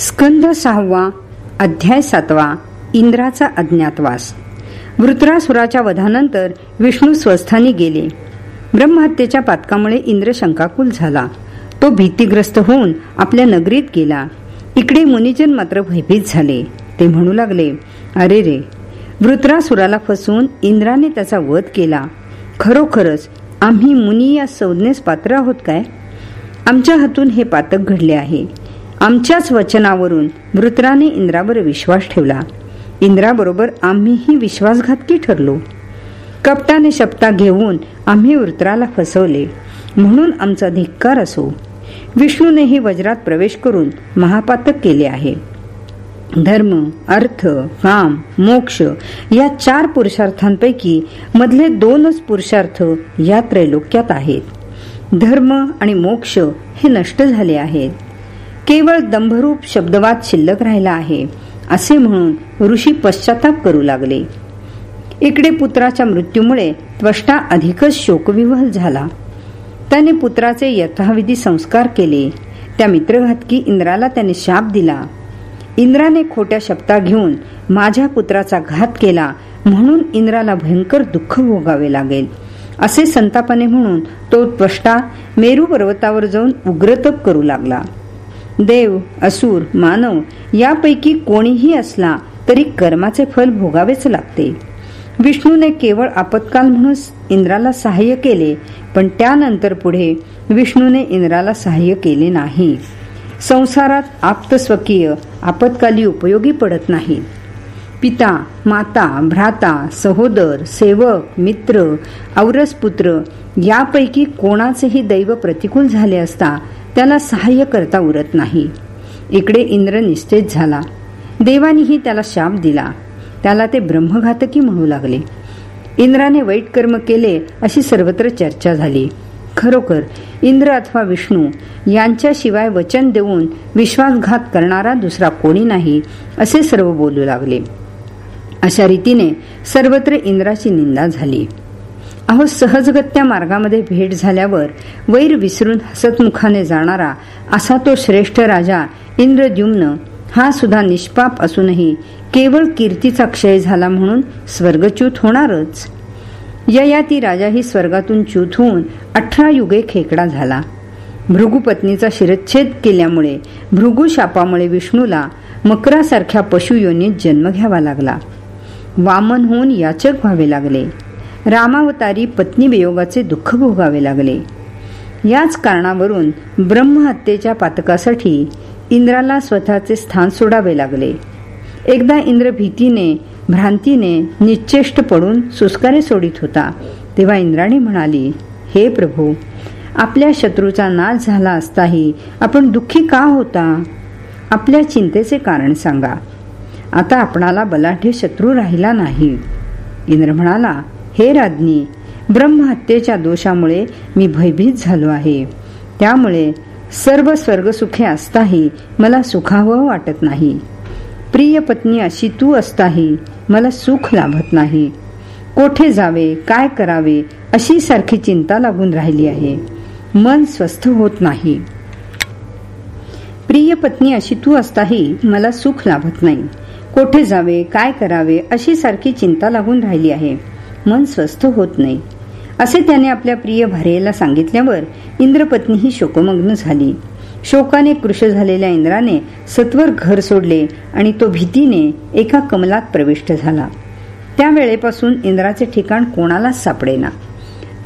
स्कंद सहावा अध्याय सातवा इंद्राचा अज्ञातवास. वृत्रासुराच्या वधानंतर विष्णू स्वस्थानी गेले. ब्रह्महत्येच्या पातकामुळे इंद्र शंकाकुल झाला. तो भीतीग्रस्त होऊन आपल्या नगरीत गेला. इकडे मुनिजन मात्र भयभीत झाले. ते म्हणू लागले अरे रे वृत्रासुराला फसवून इंद्राने त्याचा वध केला. खरोखरच आम्ही मुनी या संज्ञेस पात्र आहोत काय? आमच्या हातून हे पातक घडले आहे. आमच्याच वचनावरून वृत्राने इंद्रावर विश्वास ठेवला. इंद्राबरोबर आम्हीही विश्वासघातकी ठरलो. कपटाने शपथा घेऊन आम्ही वृत्राला फसवले. म्हणून आमचा धिक्कार असो. विष्णूनेही वज्रात प्रवेश करून महापातक केले आहे. धर्म अर्थ काम मोक्ष या चार पुरुषार्थांपैकी मधले दोनच पुरुषार्थ या त्रैलोक्यात आहेत. धर्म आणि मोक्ष हे नष्ट झाले आहेत. केवळ दंभरूप शब्दवाद शिल्लक राहिला आहे असे म्हणून ऋषी पश्चाताप करू लागले. इकडे पुत्राच्या मृत्यूमुळे त्वष्टा अधिकच शोकविवल झाला. त्याने पुत्राचे यथाविधी संस्कार केले. त्या मित्रघातकी इंद्राला त्याने शाप दिला. इंद्राने खोट्या शब्दा घेऊन माझ्या पुत्राचा घात केला म्हणून इंद्राला भयंकर दुःख भोगावे लागेल. असे संतापाने म्हणून तो त्वष्टा मेरू पर्वतावर जाऊन उग्रतप करू लागला. देव असुर मानव यापैकी कोणीही असला तरी कर्माचे फल भोगावेच लागते. विष्णूने केवळ आपत्काल म्हणून इंद्राला सहाय्य केले पण त्यानंतर पुढे विष्णूने इंद्राला सहाय्य केले नाही. संसारात आप्तस्वकीय आपत्काली उपयोगी पडत नाही. पिता माता भ्राता सहोदर सेवक मित्र औरसपुत्र यापैकी कोणाचेही दैव प्रतिकूल झाले असता त्याला सहाय्य करता उरत नाही. इकडे इंद्र निस्तेज झाला. देवानीही त्याला शाप दिला. त्याला ते ब्रह्मघातकी म्हणू लागले. इंद्राने वाईट कर्म केले अशी सर्वत्र चर्चा झाली. खरोखर इंद्र अथवा विष्णू यांच्याशिवाय वचन देऊन विश्वासघात करणारा दुसरा कोणी नाही असे सर्व बोलू लागले. अशा रीतीने सर्वत्र इंद्राची निंदा झाली. अहो सहजगत्या मार्गामध्ये भेट झाल्यावर वैर विसरून हसतमुखाने जाणारा असा तो श्रेष्ठ राजा इंद्रद्युम्न हा सुद्धा निष्पाप असूनही केवळ कीर्तीचा क्षय झाला म्हणून स्वर्गच्युत होणारच. ययाती राजाही स्वर्गातून च्युत होऊन अठरा युगे खेकडा झाला. भृगुपत्नीचा शिरच्छेद केल्यामुळे भृगुशापामुळे विष्णूला मकरासारख्या पशुयोनीत जन्म घ्यावा लागला. वामन होऊन याचक व्हावे लागले. रामावतारी पत्नी वियोगाचे दुःख भोगावे लागले. याच कारणावरून ब्रह्महत्येच्या पातकासाठी इंद्राला स्वतःचे स्थान सोडावे लागले. एकदा इंद्र भीतीने भ्रांतीने निश्चेष्ट पडून सुस्कारे सोडित होता तेव्हा इंद्राणी म्हणाली हे प्रभू आपल्या शत्रूचा नाश झाला असताही आपण दुःखी का होता? आपल्या चिंतेचे कारण सांगा. आता आपणाला बलाढ्य शत्रू राहिला नाही. इंद्र म्हणाला हे राज्ञी ब्रह्महत्येच्या दोषामुळे मी भयभीत झालो आहे. त्यामुळे सर्व स्वर्गसुखे असताही मला सुखावं वाटत नाही. प्रिय पत्नी अशी तू असताही मला सुख लाभत नाही. कोठे जावे काय करावे अशी सारखी चिंता लागून राहिली आहे. मन स्वस्थ होत नाही. प्रिय पत्नी अशी तू असताही मला सुख लाभत नाही. कोठे जावे काय करावे अशी सारखी चिंता लागून राहिली आहे. मन स्वस्थ होत नाही. असे त्याने आपल्या प्रिय भार्येला सांगितल्यावर इंद्रपत्नी ही शोकमग्न झाली. शोकाने कृश झालेल्या इंद्राने सत्वर घर सोडले आणि तो भीतीने एका कमलात प्रविष्ट झाला. त्या वेळेपासून इंद्राचे ठिकाण कोणालाच सापडेना.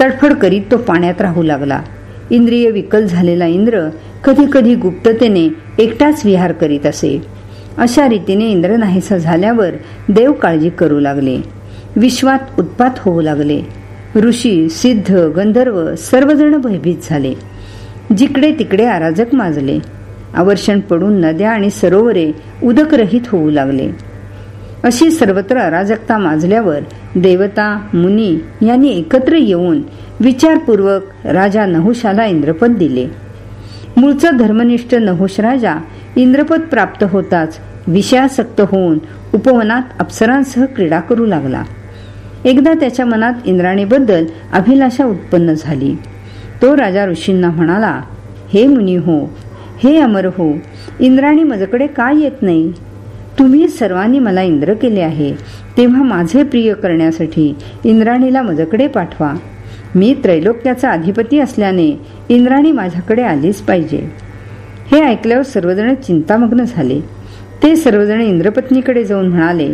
तडफड करीत तो पाण्यात राहू लागला. इंद्रिय विकल झालेला इंद्र कधी कधी गुप्ततेने एकटाच विहार करीत असे. अशा रीतीने इंद्र नाहीसा झाल्यावर देव काळजी करू लागले. विश्वात उत्पात होऊ लागले. ऋषी सिद्ध गंधर्व सर्वजण भयभीत झाले. जिकडे तिकडे अराजक माजले. आवर्षण पडून नद्या आणि सरोवरे उदकरहित होऊ लागले. अशी सर्वत्र अराजकता माजल्यावर देवता मुनी यांनी एकत्र येऊन विचारपूर्वक राजा नहुशाला इंद्रपद दिले. मूळचा धर्मनिष्ठ नहुश राजा इंद्रपद प्राप्त होताच विषयासक्त होऊन उपवनात अप्सरांसह क्रीडा करू लागला. एकदा त्याच्या मनात इंद्राणीबद्दल अभिलाषा उत्पन्न झाली. तो राजा ऋषींना म्हणाला हे मुनी हो हे अमर हो इंद्राणी माझ्याकडे काय येत नाही? तुम्ही सर्वांनी मला इंद्र केले आहे तेव्हा माझे प्रिय करण्यासाठी इंद्राणीला माझ्याकडे पाठवा. मी त्रैलोक्याचा अधिपती असल्याने इंद्राणी माझ्याकडे आलीच पाहिजे. हे ऐकल्यावर सर्वजण चिंतामग्न झाले. ते सर्वजण इंद्रपत्नीकडे जाऊन म्हणाले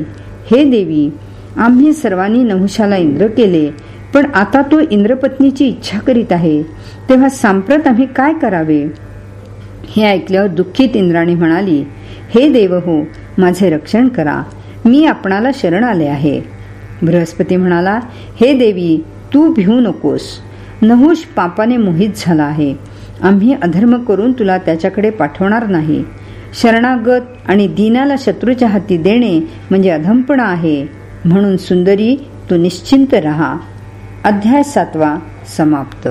हे देवी आम्ही सर्वांनी नहुशाला इंद्र केले पण आता तो इंद्रपत्नीची इच्छा करीत आहे. तेव्हा सांप्रत आम्ही काय करावे? हे ऐकल्यावर दुःखित इंद्राणी म्हणाली हे देव हो माझे रक्षण करा. मी आपणाला शरण आले आहे. बृहस्पती म्हणाला हे देवी तू भिवू नकोस. नहुष पापाने मोहित झाला आहे. आम्ही अधर्म करून तुला त्याच्याकडे पाठवणार नाही. शरणागत आणि दिनाला शत्रूच्या हाती देणे म्हणजे अधमपणा आहे. म्हणून सुंदरी तू निश्चिंत रहा. अध्याय सातवा समाप्त.